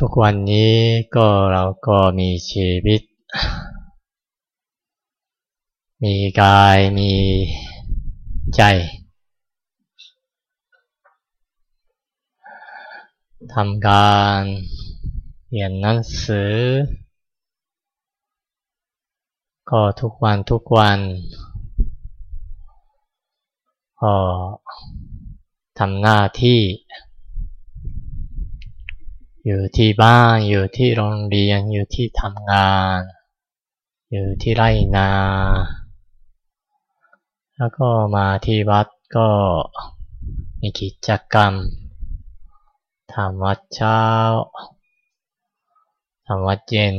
ทุกวันนี้ก็เราก็มีชีวิต มีกายมีใจทำการเรียนหนังสือ ก็ทุกวันทุกวันก็ทำหน้าที่ อยู่ที่บ้าน อยู่ที่โรงเรียน อยู่ที่ทำงาน อยู่ที่ไร่นา แล้วก็มาที่วัดก็มีกิจกรรมทำวัดเช้าทำวัดเย็น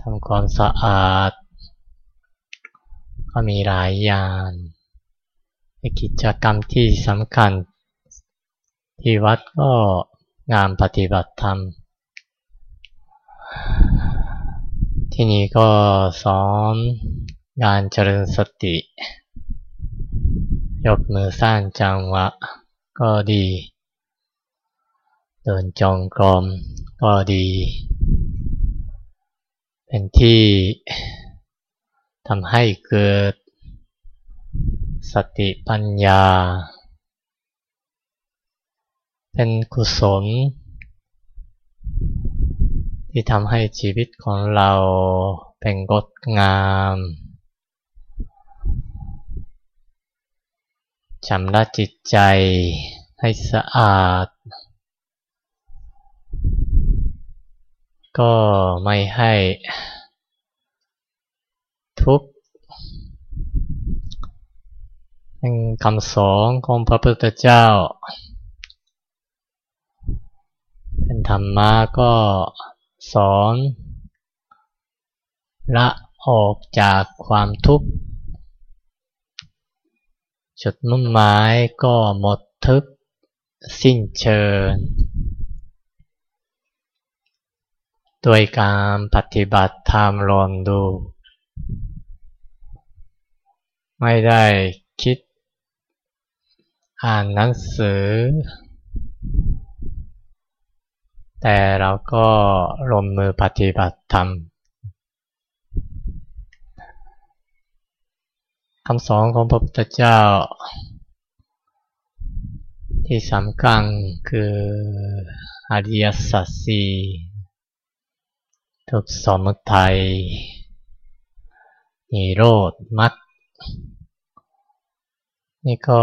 ทำความสะอาด ก็มีหลายอย่างกิจกรรมที่สำคัญ ที่วัดก็ งานปฏิบัติธรรม ที่นี่ก็สอนงานเจริญสติ ยกมือสร้างจังหวะก็ดี เดินจองกรมก็ดี เป็นที่ทำให้เกิดสติปัญญา เป็นกุศล ที่ทำให้ชีวิตของเราเป็นงดงามชำระจิตใจให้สะอาด ก็ไม่ให้ทุกข์เป็นคำสอนของพระพุทธเจ้า เป็นธรรมะก็สอนละออกจากความทุกข์จุดมุ่งหมายก็หมดทึกสิ้นเชิญ โดยการปฏิบัติธรรมลองดู ไม่ได้คิด อ่านหนังสือ แต่เราก็ลงมือปฏิบัติธรรมคำสอนของพระพุทธเจ้า ที่สำคัญคืออริยสัจสี่ทุกสมุทัยนิโรธมรรคนี่ก็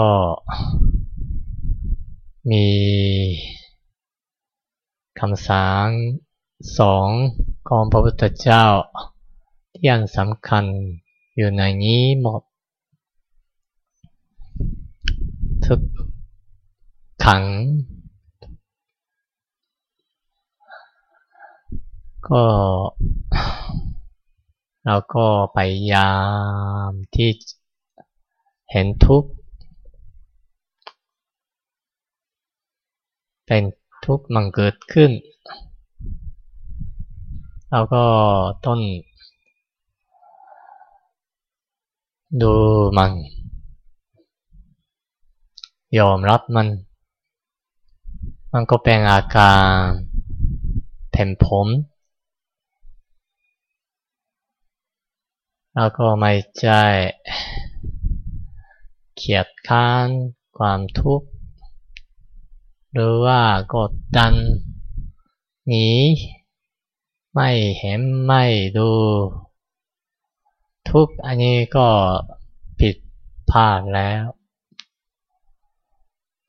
มี คำสางสองของพระพุทธเจ้า ที่อันสำคัญอยู่ในนี้หมดทุกขัง ก็เราก็ไปยามที่เห็นทุกข์เป็น ทุกข์มันเกิดขึ้นเราก็ต้นดูมัน ยอมรับมัน มันก็เป็นอาการแผ่นผม แล้วก็ไม่ใจเขียดค้านความทุกข์ หรือว่ากดดัน หนี ไม่เห็นไม่ดู ทุกอันนี้ก็ผิดพลาดแล้ว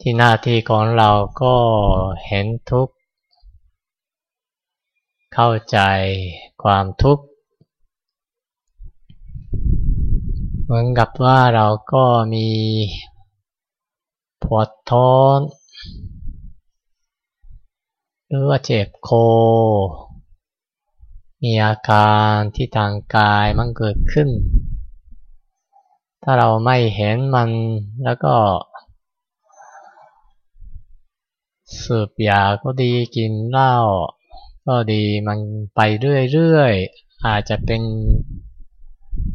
ที่หน้าที่ของเราก็เห็นทุกเข้าใจความทุกข์เหมือนกับว่าเราก็มีปวดท้อง หรือว่าเจ็บโคมีอาการที่ทางกายมันเกิดขึ้น ถ้าเราไม่เห็นมันแล้วก็สืบยาก็ดีกินเหล้าก็ดีมันไปเรื่อยๆ อาจจะเป็น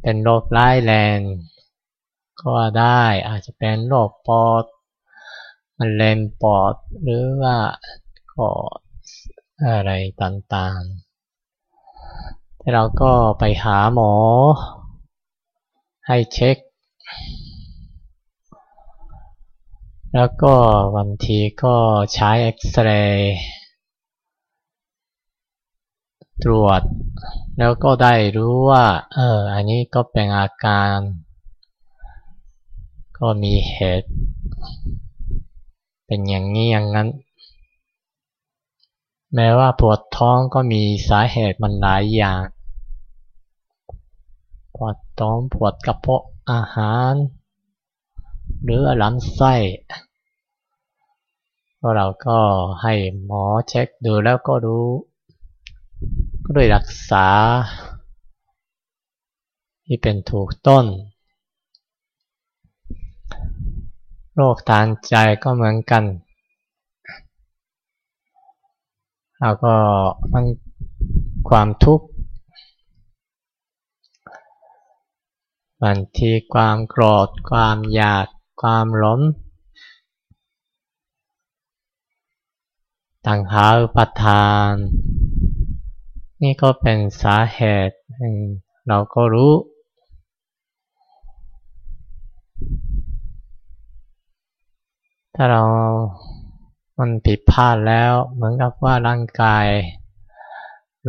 เป็นโรคร้ายแรงก็ได้อาจจะเป็นโรคปอดมะเร็งปอดหรือว่าก็ อะไรต่างๆ แต่เราก็ไปหาหมอ ให้เช็ค แล้วก็บางทีก็ใช้เอ็กซเรย์ตรวจ แล้วก็ได้รู้ว่า เออ อันนี้ก็เป็นอาการ ก็มีเหตุ เป็นอย่างนี้อย่างนั้น แม้ว่าปวดท้องก็มีสาเหตุมันหลายอย่าง ปวดท้องปวดกระเพาะอาหาร หรือลำไส้ก็เราก็ให้หมอเช็คดูแล้วก็รู้ ก็ด้วยรักษา ที่เป็นถูกต้น โรคทางใจก็เหมือนกัน แล้วก็มันความทุกข์บางทีความโกรธ ความอยาก ความหลงต่างหาอุปทาน นี่ก็เป็นสาเหตุเราก็รู้ ถ้าเรา มันผิดพลาดแล้ว เหมือนกับว่าร่างกาย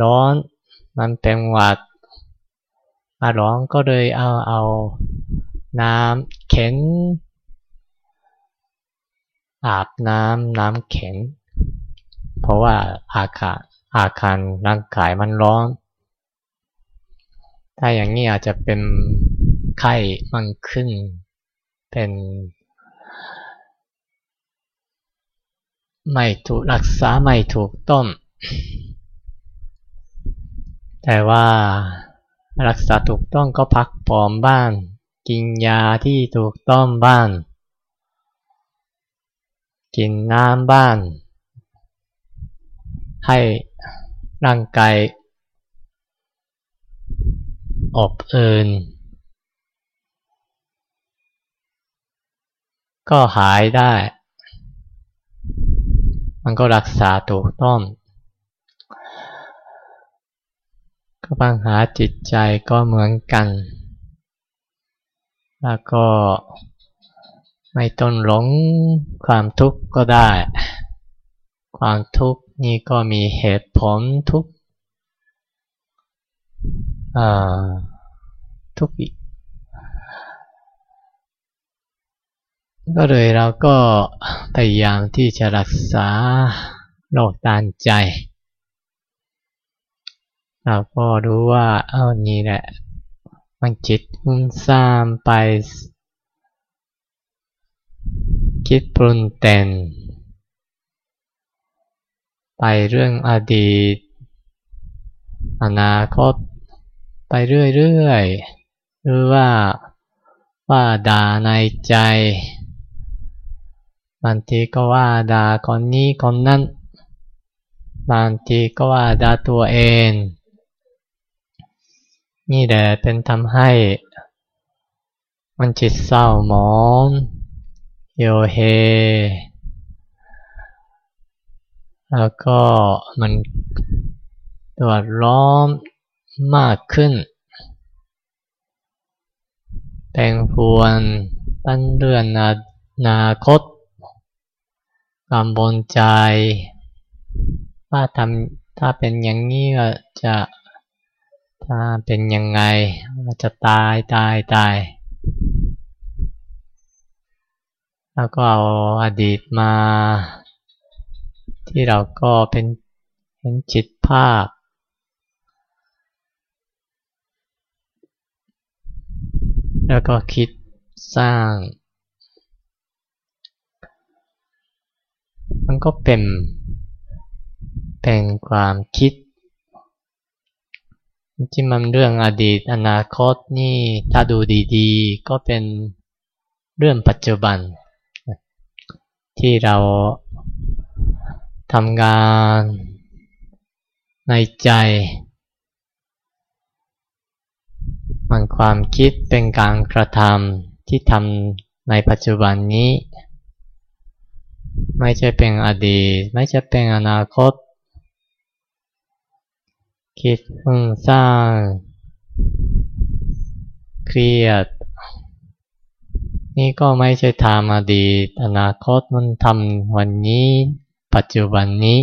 ร้อนมันเป็นหวัดมาร้อนก็เลยเอาเอาน้ำเข็นอาบน้ำน้ำเข็นเพราะว่าอาคารอาคารร่างกายมันร้อน ถ้าอย่างนี้อาจจะเป็นไข้มันขึ้น เป็น ไม่ถูกรักษาไม่ถูกต้อง แต่ว่ารักษาถูกต้องก็พักปอมบ้านกินยาที่ถูกต้องบ้านกินน้ำบ้านให้ร่างกายอบอื่นก็หายได้ มันก็รักษาถูกต้อง ก็ปัญหาจิตใจก็เหมือนกัน แล้วก็ไม่ต้องหลงความทุกข์ก็ได้ ความทุกข์นี่ก็มีเหตุผลทุกทุกอีก ก็เลยเราก็พยายามที่จะรักษาโรคตานใจ เราก็รู้ว่าเออนี่แหละมันจิตหุ้นซ่ามไป คิดปรุนแต่นไปเรื่องอดีต อนาคต ไปเรื่อยๆหรือว่าว่าด่าในใจ บางทีก็ว่าด่าคนนี้คนนั้น บางทีก็ว่าด่าตัวเอง นี่แหละเป็นทำให้ มันจิตเศร้าหมองโยเฮ แล้วก็มันตัวร้อนมากขึ้นแปลงพวนตั้นเรือนนานาคต กังวลใจ ว่าทำถ้าเป็นอย่างนี้จะถ้าเป็นยังไงจะตายตายตาย แล้วก็เอาอดีตมา ที่เราก็เป็นเห็นจิตภาพ แล้วก็คิดสร้าง มันก็เป็น เป็นความคิด ที่มันเรื่องอดีตอนาคตนี่ถ้าดูดีๆ ก็เป็นเรื่องปัจจุบัน ที่เราทำงานในใจ มันความคิดเป็นการกระทำที่ทำในปัจจุบันนี้ ไม่ใช่เป็นอดีต ไม่ใช่เป็นอนาคต คิดฟุ้งซ่านเครียด นี่ก็ไม่ใช่ทำอดีต อนาคตมันทำวันนี้ ปัจจุบันนี้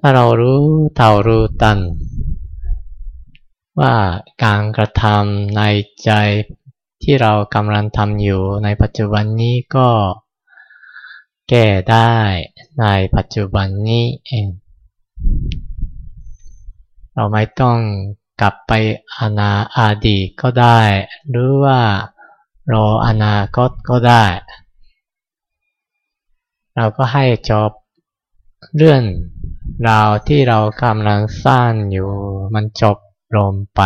ถ้าเรารู้เท่ารู้ตันว่าการกระทำในใจ ที่เรากำลังทำอยู่ในปัจจุบันนี้ก็ แก้ได้ในปัจจุบันนี้เอง เราไม่ต้องกลับไปอนาอดีตก็ได้ หรือว่ารออนาคตก็ได้ เราก็ให้จบเรื่องราวที่เรากำลังสร้างอยู่มันจบลงไป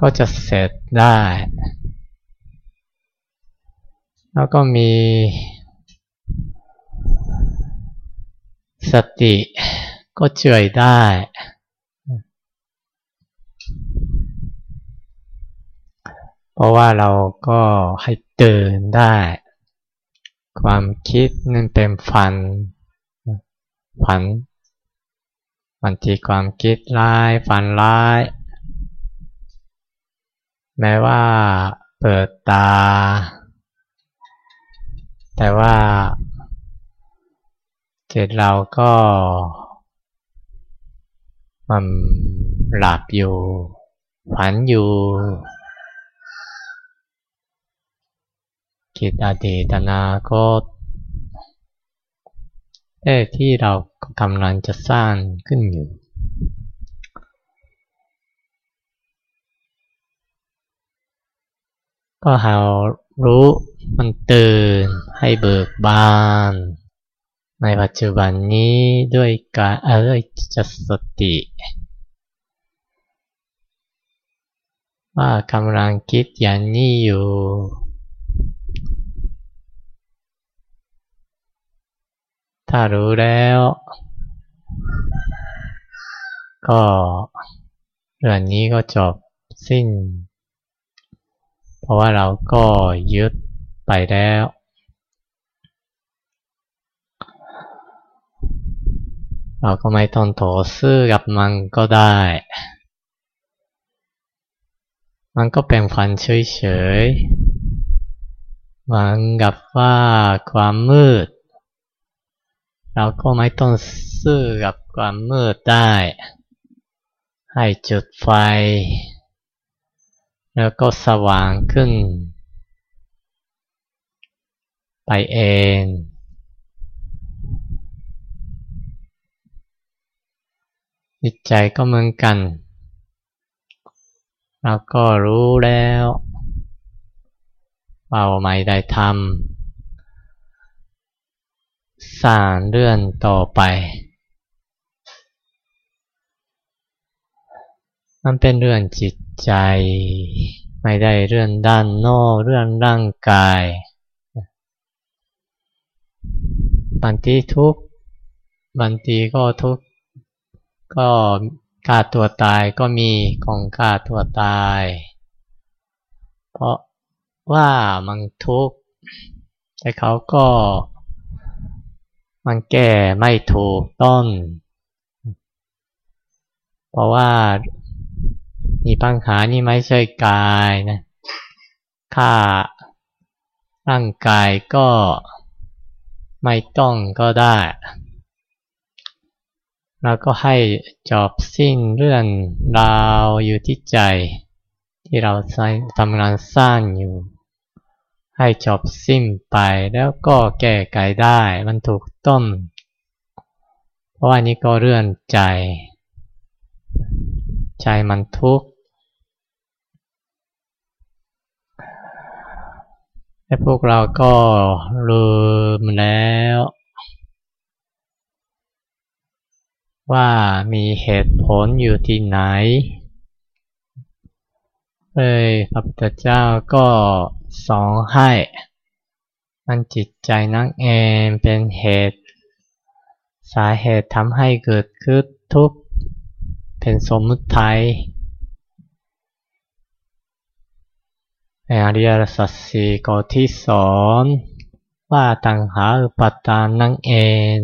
ก็จะเสร็จได้ แล้วก็มีสติก็ช่วยได้ เพราะว่าเราก็ให้ตื่นได้ ความคิดนั่นเป็นฝัน ฝันบางทีความคิดร้าย ฝันร้าย แม้ว่าเปิดตา แต่ว่าจิตเราก็มันหลับอยู่ ฝันอยู่คิดอดีตนาคตแต่ที่เรากำลังจะสร้างขึ้นอยู่ ก็เรารู้มันตื่นให้เบิกบาน ในปัจจุบันนี้ด้วยการเอ้ยจสติ ว่ากำลังคิดอย่างนี้อยู่ ถ้ารู้แล้ว ก็เรื่องนี้ก็จบสิ้น เพราะว่าเราก็ยึดไปแล้ว เราก็ไม่ต้องโถซื่อกับมันก็ได้ มันก็เป็นฟันเฉยๆมันกับว่าความมืด เราก็ไม่ต้องซื่อกับความมืดได้ ให้จุดไฟ แล้วก็สว่างขึ้น ไปเอง จิตใจก็เหมือนกัน เราก็รู้แล้วว่าไม่ได้ทำสารเรื่องต่อไป มันเป็นเรื่องจิต ใจ ไม่ได้เรื่องด้านนอกเรื่องร่างกายบางทีทุกบางทีก็ทุกก็ฆ่าตัวตายก็มีของฆ่าตัวตาย เพราะว่ามันทุกข์แต่เขาก็มันแก้ไม่ถูกต้นเพราะว่า มีปัญหานี่ไม่ใช่กายนะค่าร่างกายก็ไม่ต้องก็ได้ แล้วก็ให้จบสิ้นเรื่องราวอยู่ที่ใจ ที่เราทำงานสร้างอยู่ ให้จบสิ้นไปแล้วก็แก้ไขได้มันถูกต้องเพราะว่านี้ก็เรื่องใจ ใจมันทุกข์ และพวกเราก็ลืมแล้ว ว่ามีเหตุผลอยู่ที่ไหนเลยพระพุทธเจ้าก็สอนให้มันจิตใจนักเองเป็นเหตุ สาเหตุทำให้เกิดขึ้นทุกข์เป็นสมมุติไทย ในอริยสัจสี่ก็ที่สอนว่าตังหาอุปทานนั่งเอง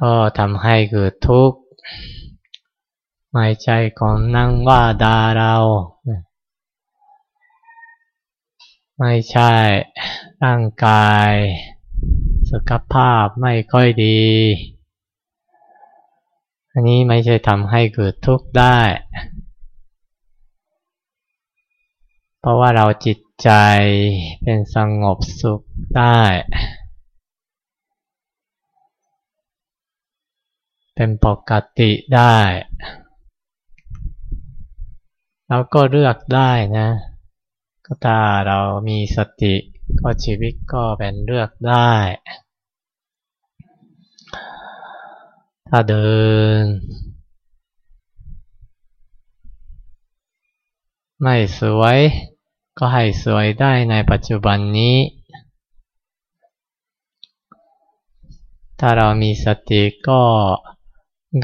ก็ทำให้เกิดทุกข์ไม่ใช่ของนั่งว่าดาเรา ไม่ใช่ร่างกาย สุขภาพไม่ค่อยดี อันนี้ไม่ใช่ทำให้เกิดทุกข์ได้ เพราะว่าเราจิตใจเป็นสงบสุขได้ เป็นปกติได้เราก็เลือกได้นะ ก็ถ้าเรามีสติก็ชีวิตก็เป็นเลือกได้ ถ้าเดิน ไม่สวย ก็ให้สวยได้ในปัจจุบันนี้ ถ้าเรามีสติก็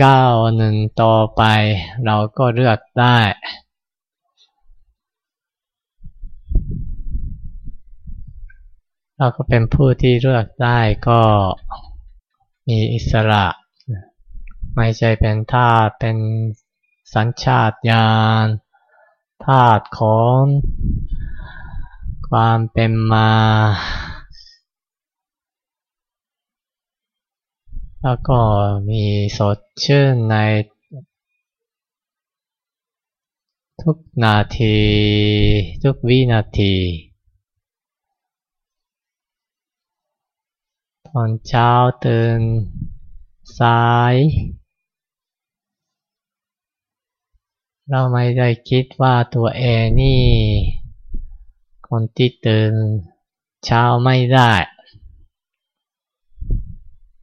ก้าวหนึ่งต่อไป เราก็เลือกได้เราก็เป็นผู้ที่เลือกได้ก็มีอิสระ ไม่ใช่เป็นทาสเป็นสัญชาตญาณทาสของความเป็นมา แล้วก็มีสดชื่นในทุกนาที ทุกวินาทีตอนเช้าตื่นสาย เราไม่ได้คิดว่าตัวเองนี่ คนที่ตื่นเช้าไม่ได้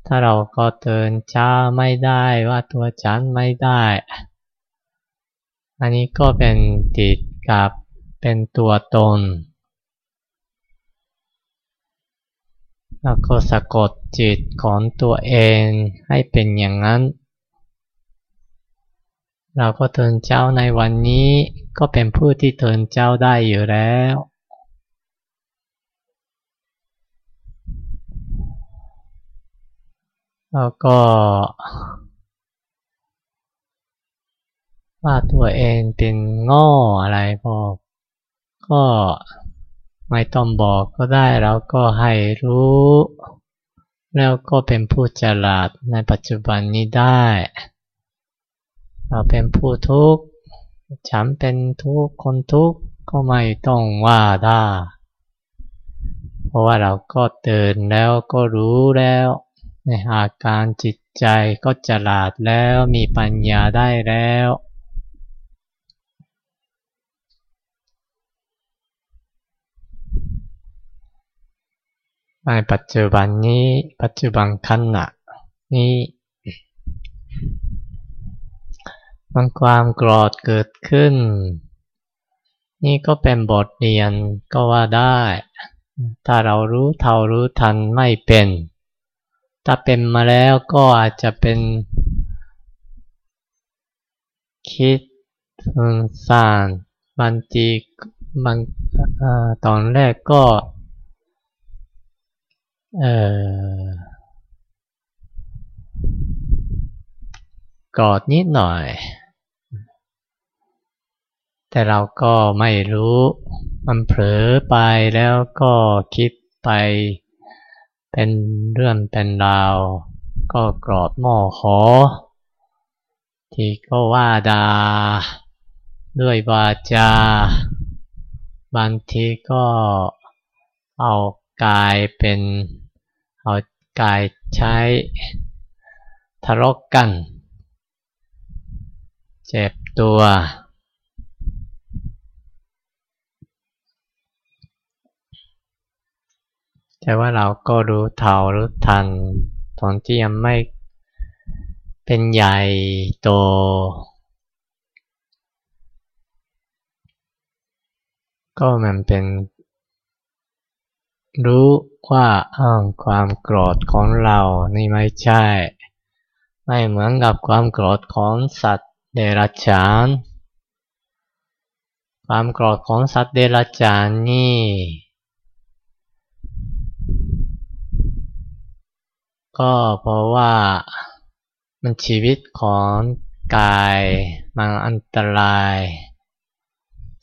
ถ้าเราก็เตือนช้าไม่ได้ว่าตัวฉันไม่ได้ อันนี้ก็เป็นติดกับเป็นตัวตน แล้วก็สะกดจิตของตัวเองให้เป็นอย่างนั้น เราก็เตือนเจ้าในวันนี้ก็เป็นผู้ที่เตือนเจ้าได้อยู่แล้ว แล้วก็ว่าตัวเองเป็นง้ออะไรพอก็ไม่ต้องบอกก็ได้แล้วก็ให้รู้ แล้วก็เป็นผู้ฉลาดในปัจจุบันนี้ได้ เราเป็นผู้ทุกข์ ฉันเป็นทุกข์ คนทุกข์ ก็ไม่ต้องว่าได้ เพราะว่าเราก็เตือนแล้วก็รู้แล้วในอาการจิตใจก็ฉลาดแล้วมีปัญญาได้แล้ว ในปัจจุบันนี้ปัจจุบันขณะนี้ มันความโกรธเกิดขึ้น นี่ก็เป็นบทเรียนก็ว่าได้ ถ้าเรารู้เท่ารู้ทันไม่เป็น ถ้าเป็นมาแล้วก็อาจจะเป็น คิดสานบางทีบางตอนแรกก็เออกอดนิดหน่อย แต่เราก็ไม่รู้ มันเผลอไปแล้วก็คิดไป เป็นเรื่องเป็นราว ก็กรอดหม้อขอ ที่ก็ว่าดาด้วยวาจา บางทีก็เอากายเป็น เอากายใช้ทะเลาะกัน เจ็บตัว แต่ว่าเราก็รู้เท่ารู้ทัน ตอนที่ยังไม่เป็นใหญ่โต ก็มันเป็น รู้ว่าอ้างความโกรธของเรานี่ไม่ใช่ ไม่เหมือนกับความโกรธของสัตว์เดรัจฉาน ความโกรธของสัตว์เดรัจฉานนี่ ก็เพราะว่ามันชีวิตของกายมันอันตราย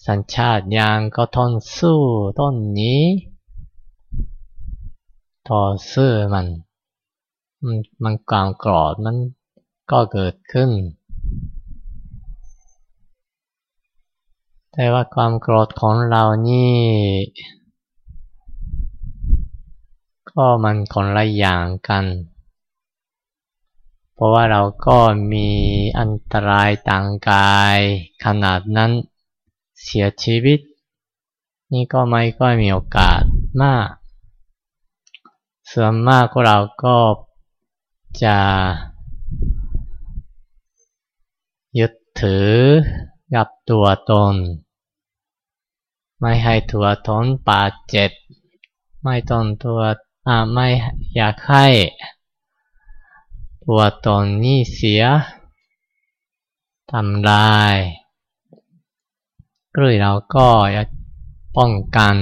สัญชาติยางก็ทนสู้ต้นนี้ ต่อสู้มัน มันมันกลางกรอดมันก็เกิดขึ้น แต่ว่าความโกรธของเรานี่ ก็มันคนละอย่างกัน เพราะว่าเราก็มีอันตรายต่างกายขนาดนั้นเสียชีวิต นี่ก็ไม่ก็มีโอกาสมาก ส่วนมากเราก็จะยึดถือกับตัวตน ไม่ให้ตัวตนบาดเจ็บ ไม่ตนตัว ไม่อยากให้ตัวตนนี่เสียทำลายหรือเราก็จะป้องกัน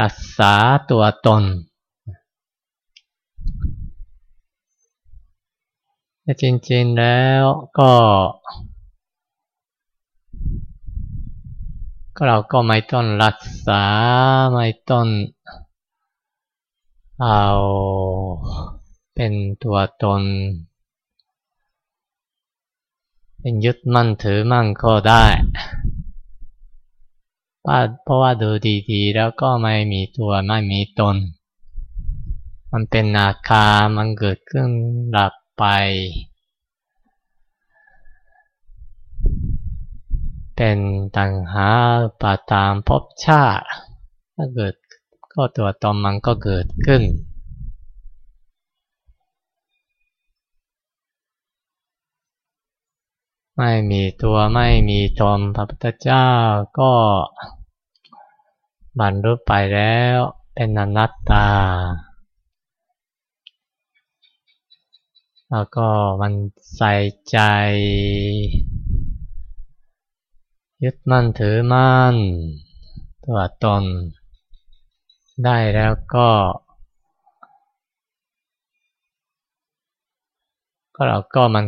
รักษาตัวตนแต่จริงๆแล้วก็ ก็เราก็ไม่ต้องรักษาไม่ต้อง เอาเป็นตัวตน เป็นยึดมั่นถือมั่นก็ได้เพราะว่าดูดีๆ แล้วก็ไม่มีตัวไม่มีตน มันเป็นนาคา มันเกิดขึ้นหลับไป เป็นตังหาปาตามภพชาติถ้าเกิด ก็ตัวตนมันก็เกิดขึ้น ไม่มีตัวไม่มีตนพระพุทธเจ้าก็บรรลุไปแล้วเป็นอนัตตา แล้วก็มันใส่ใจ ยึดมั่นถือมั่นตัวตน ได้แล้วก็ ก็เราก็มัน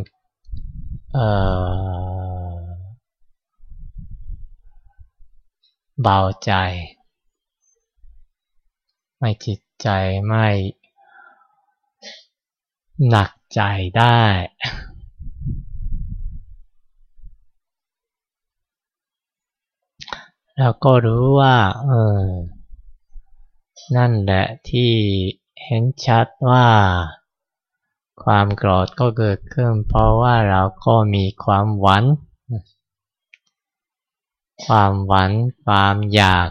เบาใจ ไม่จิตใจไม่หนักใจได้ แล้วก็รู้ว่า เออ นั่นแหละที่เห็นชัดว่า ความโกรธก็เกิดขึ้น เพราะว่าเราก็มีความหวังความหวังความอยาก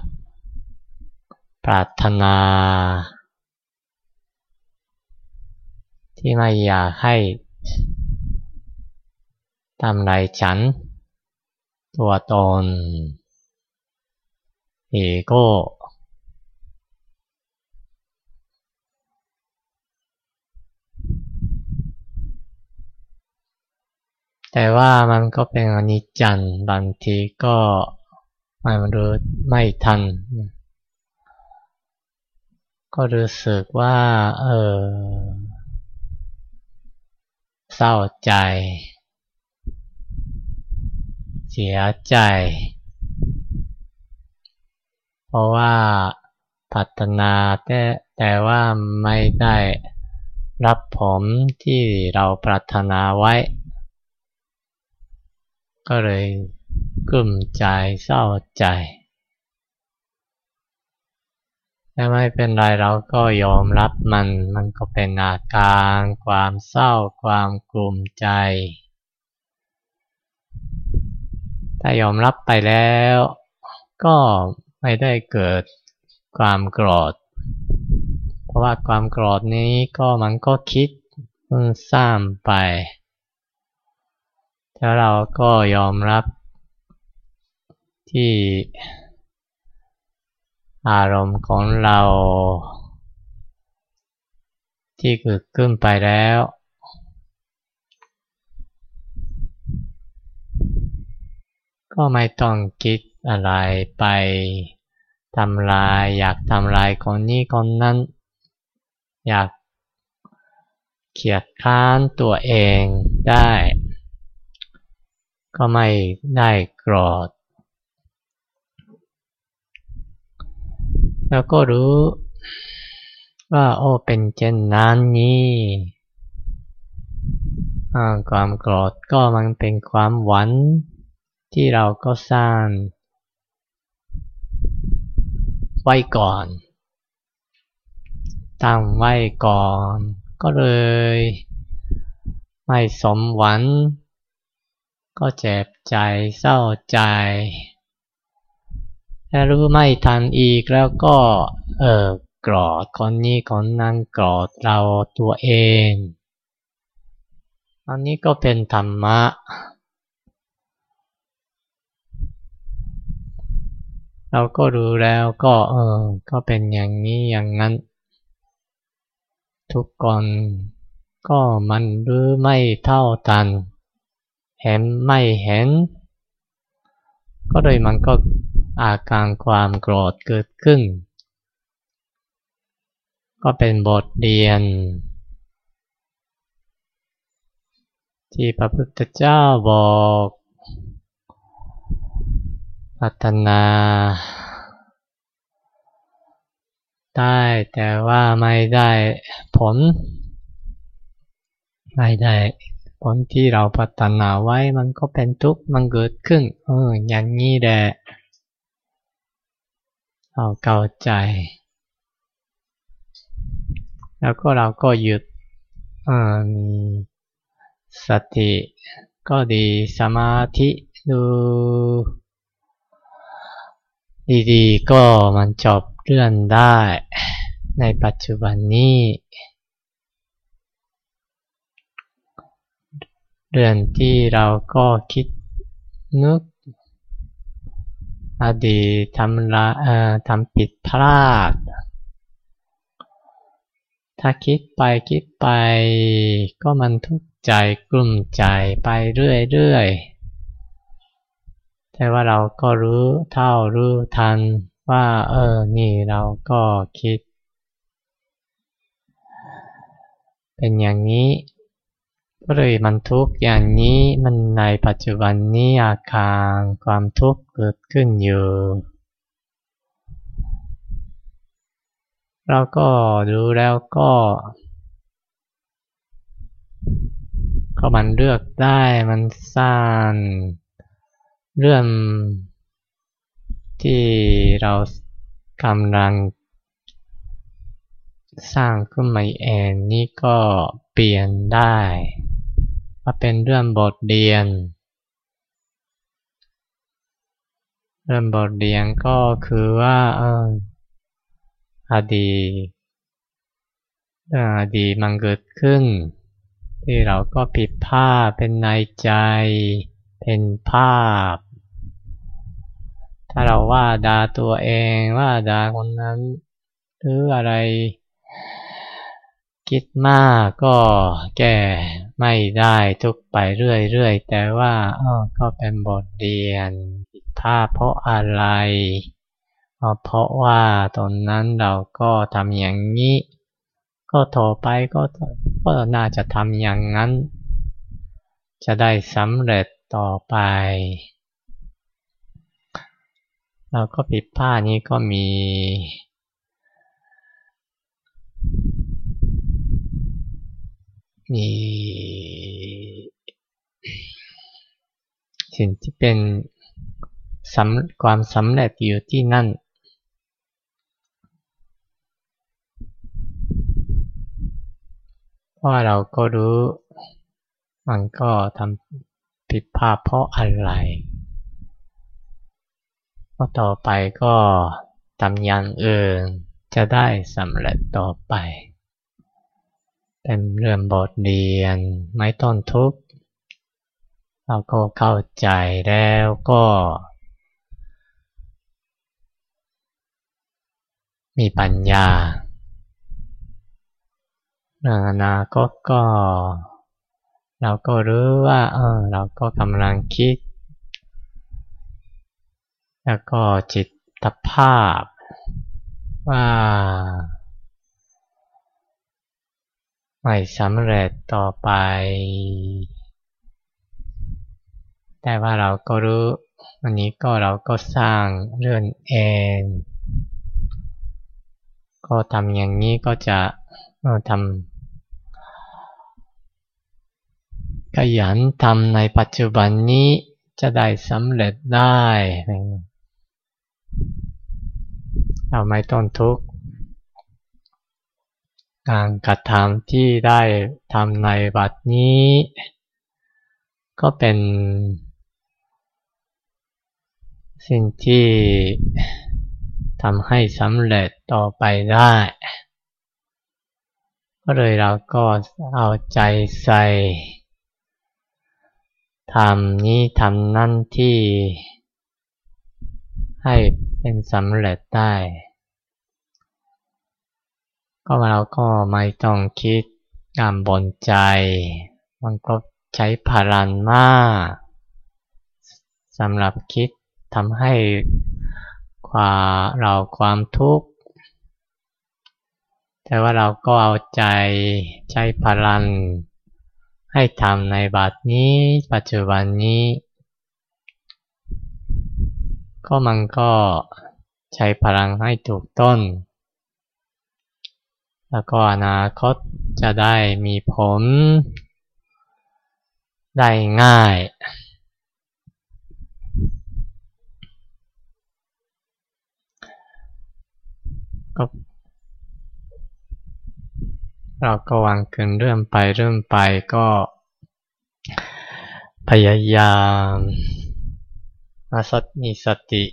ปรารถนา ที่ไม่อยากให้ทำไรฉัน ตัวตนเอโก้ แต่ว่ามันก็เป็นอนิจจังบางทีก็ไม่รู้ไม่ทัน ก็รู้สึกว่า เออ เศร้าใจ เสียใจ เพราะว่าพัฒนาแต่แต่ว่าไม่ได้รับผมที่เราปรารถนาไว้ ก็เลยกลุ้มใจเศร้าใจแต่ไม่เป็นไรเราก็ยอมรับมัน มันก็เป็นอาการ ความเศร้า ความกลุ้มใจ ถ้ายอมรับไปแล้ว ก็ไม่ได้เกิดความโกรธ เพราะว่าความโกรธนี้ก็มันก็คิดสร้างไป แล้วเราก็ยอมรับที่อารมณ์ของเรา ที่เกิดขึ้นไปแล้วกก็ไม่ต้องคิดอะไรไปทำลายอยากทำลายคนนี้คนนั้น อยากเขียดค้านตัวเองได้ ก็ไม่ได้โกรธ แล้วก็รู้ว่าโอ้เป็นเช่นนั้นนี่ความโกรธก็มันเป็นความหวังที่เราก็สร้างไว้ก่อนตั้งไว้ก่อน ก็เลย ไม่สมหวัง ก็เจ็บใจเศร้าใจถ้ารู้ไม่ทันอีกแล้วก็ เออกรอดคนนี้คนนั้นกรอดเราตัวเอง อันนี้ก็เป็นธรรมะ เราก็รู้แล้วก็เออ ก็เป็นอย่างนี้อย่างนั้น ทุกคนก็มันรู้ไม่เท่าทัน เห็นไม่เห็นก็เลยมันก็อาการความโกรธเกิดขึ้น ก็เป็นบทเรียน ที่พระพุทธเจ้าบอกพัฒนาได้แต่ว่าไม่ได้ผล ไม่ได้ ผลที่เราพัฒนาไว้มันก็เป็นทุกข์มันเกิดขึ้น เออ อย่างนี้แหละเราเข้าใจ แล้วก็เราก็หยุดมีสติก็ดีสมาธิดูดีๆก็มันจบเรื่องได้ ในปัจจุบันนี้ เรื่องที่เราก็คิดนึก อดีตทำละเอ่อทำผิดพลาด ถ้าคิดไปคิดไปก็มันทุกข์ใจกลุ่มใจไปเรื่อยๆ แต่ว่าเราก็รู้เท่ารู้ทันว่าเออ นี่เราก็คิด เป็นอย่างนี้ ก็เลยมันทุกข์อย่างนี้มันในปัจจุบันนี้อาการความทุกข์เกิดขึ้นอยู่เราก็ดูแล้วก็ ก็มันเลือกได้มันสร้างเรื่องที่เรากำลังสร้างขึ้นมาเองนี่ก็เปลี่ยนได้ มาเป็นเรื่องบทเรียน เรื่องบทเรียนก็คือว่าเอออดีตอดีตมันเกิดขึ้น ที่เราก็ผิดภาพเป็นในใจ เป็นภาพ ถ้าเราว่าด่าตัวเองว่าด่าคนนั้น หรืออะไรคิดมากก็แก้ ไม่ได้ทุกไปเรื่อยๆ แต่ว่าก็เป็นบทเรียนผิดพลาดเพราะอะไรเพราะว่าตอนนั้นเราก็ทำอย่างนี้ ก็ต่อไปก็ก็น่าจะทำอย่างนั้น จะได้สำเร็จต่อไป เราก็ผิดพลาดนี้ก็มี มีสิ่งที่เป็นความสำเร็จอยู่ที่นั่นเพราะเราก็รู้ มันก็ทำผิดพลาดเพราะอะไรก็ต่อไปก็ทำอย่างอื่นจะได้สำเร็จต่อไป เป็นเรื่องบทเรียนไม่ต้นทุกข์เราก็เข้าใจแล้วก็ มีปัญญาเรื่องอนาคตก็ เราก็รู้ว่า เออ เราก็กำลังคิด แล้วก็จิตภาพว่า ไม่สำเร็จต่อไป แต่ว่าเราก็รู้วันนี้ก็เราก็สร้างเรื่องเองก็ทำอย่างนี้ก็จะทำขยันทำในปัจจุบันนี้จะได้สำเร็จได้ เราไม่ต้องทุกข์ การกระทำที่ได้ทำในบัดนี้ ก็เป็น สิ่งที่ทำให้สำเร็จต่อไปได้ ก็เลยเราก็เอาใจใส่ทำนี้ทำนั่นที่ให้เป็นสำเร็จได้ ก็เราก็ไม่ต้องคิดงามบนใจ มันก็ใช้พลังมากสำหรับคิดทำให้ความเราความทุกข์ แต่ว่าเราก็เอาใจใช้พลังให้ทำในบัดนี้ปัจจุบันนี้ ก็มันก็ใช้พลังให้ถูกต้น แล้วก็อนาคตจะได้มีผลได้ง่าย ก็เราก็วางเกินเรื่มไปเรื่มไปก็พยายามมาสติมีสติ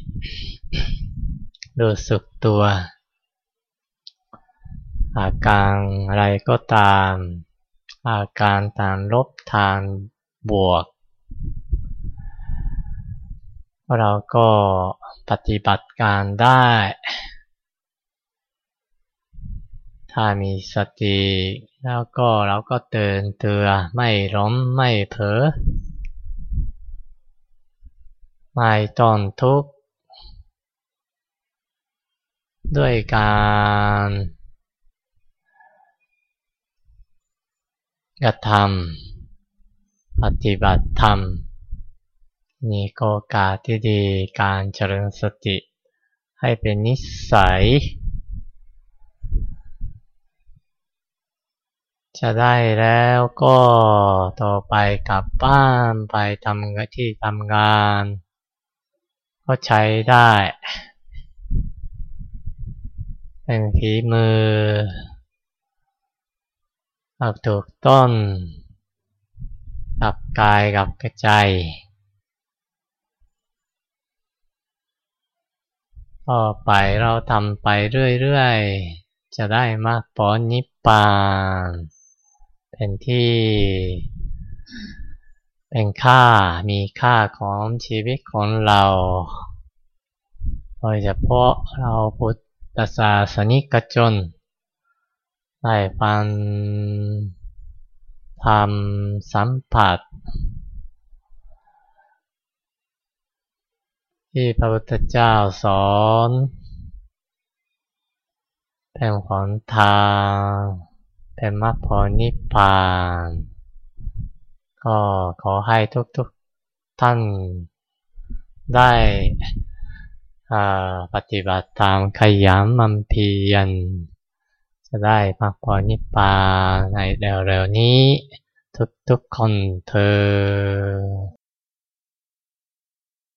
รู้สึกตัว อาการอะไรก็ตาม อาการทางลบทางบวก เราก็ปฏิบัติการได้ ถ้ามีสติแล้วก็เราก็เตือนเตือไม่ล้มไม่เผลอไม่ต้องทุกข์ด้วยการ กระทำปฏิบัติธรรม นี่ก็กาที่ดีการเจริญสติ ให้เป็นนิสัย จะได้แล้วก็ต่อไปกลับบ้านไปทำงานที่ทำงาน ก็ใช้ได้ เป็นฝีมือ กับถูกต้นกับกายกับกระใจต่อไปเราทำไปเรื่อยๆ จะได้มากปอนิพพาน เป็นที่ เป็นค่ามีค่าของชีวิตของเราโดยเฉพาะเราพุทธศาสนิกชน ได้ฟังทำสัมผัส ที่พระพุทธเจ้าสอนเป็นหนทางเป็นมรรคผลนิพพาน ก็ขอให้ทุกๆท่านได้ปฏิบัติตามขยันมันเพียร จะได้พักผ่อนนิพพานในเร็วๆนี้ ทุกๆคนเธอ